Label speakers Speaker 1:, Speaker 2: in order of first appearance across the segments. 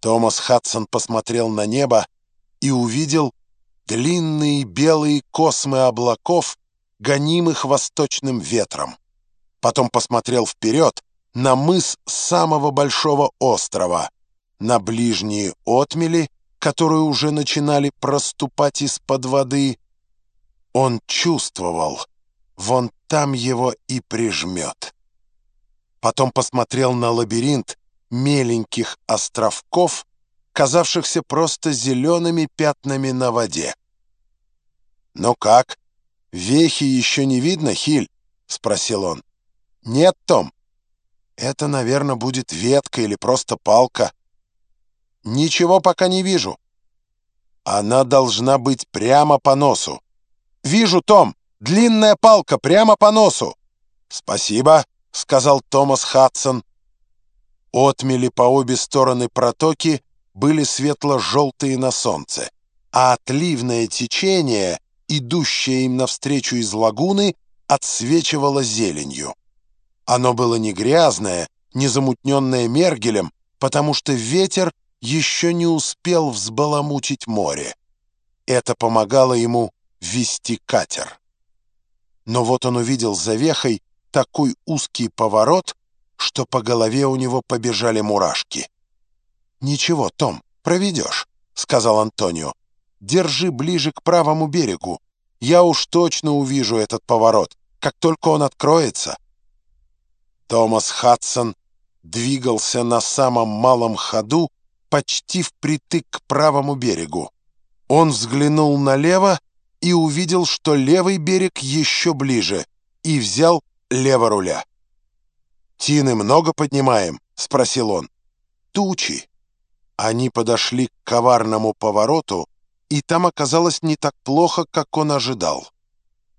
Speaker 1: Томас Хадсон посмотрел на небо и увидел длинные белые космы облаков, гонимых восточным ветром. Потом посмотрел вперед на мыс самого большого острова, на ближние отмели, которые уже начинали проступать из-под воды. Он чувствовал, вон там его и прижмет. Потом посмотрел на лабиринт меленьких островков, казавшихся просто зелеными пятнами на воде. «Ну как? Вехи еще не видно, Хиль?» — спросил он. «Нет, Том. Это, наверное, будет ветка или просто палка. Ничего пока не вижу. Она должна быть прямо по носу. Вижу, Том, длинная палка прямо по носу. Спасибо, сказал Томас Хадсон. Отмели по обе стороны протоки были светло-желтые на солнце, а отливное течение, идущее им навстречу из лагуны, отсвечивало зеленью. Оно было не грязное, не замутненное мергелем, потому что ветер еще не успел взбаламутить море. Это помогало ему вести катер. Но вот он увидел за вехой такой узкий поворот, что по голове у него побежали мурашки. «Ничего, Том, проведешь», — сказал Антонио. «Держи ближе к правому берегу. Я уж точно увижу этот поворот, как только он откроется». Томас Хадсон двигался на самом малом ходу почти впритык к правому берегу. Он взглянул налево и увидел, что левый берег еще ближе, и взял лево руля. «Тины много поднимаем?» — спросил он. «Тучи». Они подошли к коварному повороту, и там оказалось не так плохо, как он ожидал.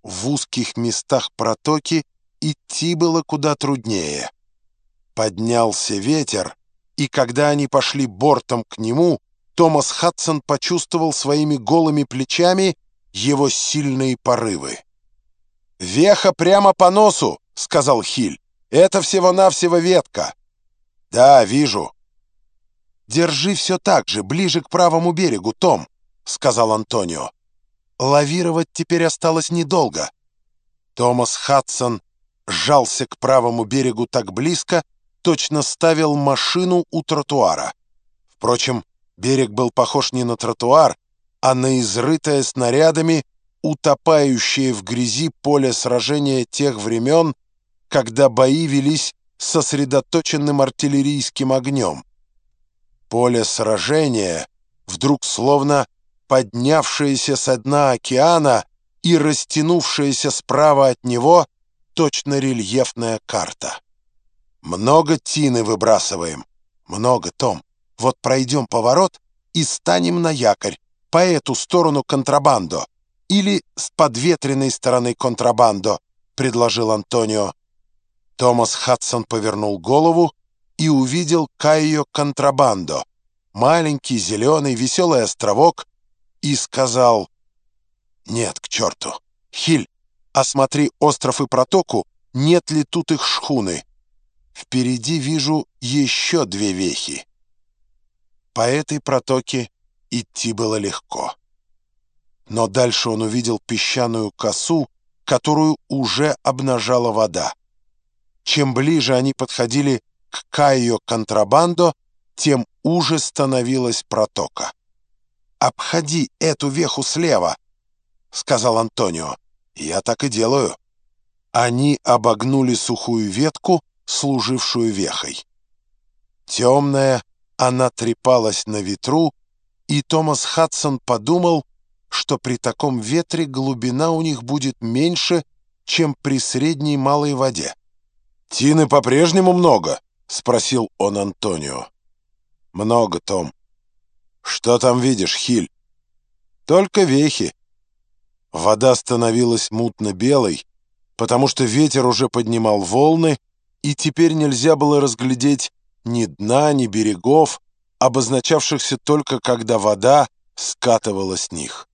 Speaker 1: В узких местах протоки идти было куда труднее. Поднялся ветер, и когда они пошли бортом к нему, Томас Хадсон почувствовал своими голыми плечами его сильные порывы. «Веха прямо по носу!» — сказал Хиль. «Это всего-навсего ветка». «Да, вижу». «Держи все так же, ближе к правому берегу, Том», — сказал Антонио. «Лавировать теперь осталось недолго». Томас Хадсон сжался к правому берегу так близко, точно ставил машину у тротуара. Впрочем, берег был похож не на тротуар, а на изрытое снарядами, утопающее в грязи поле сражения тех времен, когда бои велись сосредоточенным артиллерийским огнем. Поле сражения, вдруг словно поднявшееся со дна океана и растянувшееся справа от него — точно рельефная карта. Много тины выбрасываем. Много, Том. Вот пройдем поворот и станем на якорь, по эту сторону контрабандо. Или с подветренной стороны контрабандо, предложил Антонио. Томас Хадсон повернул голову и увидел Кайо контрабандо, маленький, зеленый, веселый островок, и сказал «Нет, к черту! Хиль, Осмотри остров и протоку, нет ли тут их шхуны. Впереди вижу еще две вехи. По этой протоке идти было легко. Но дальше он увидел песчаную косу, которую уже обнажала вода. Чем ближе они подходили к Кайо контрабандо, тем уже становилась протока. «Обходи эту веху слева», — сказал Антонио. «Я так и делаю». Они обогнули сухую ветку, служившую вехой. Темная, она трепалась на ветру, и Томас Хадсон подумал, что при таком ветре глубина у них будет меньше, чем при средней малой воде. «Тины по-прежнему много?» — спросил он Антонио. «Много, Том». «Что там видишь, Хиль?» «Только вехи. Вода становилась мутно-белой, потому что ветер уже поднимал волны, и теперь нельзя было разглядеть ни дна, ни берегов, обозначавшихся только когда вода скатывала с них.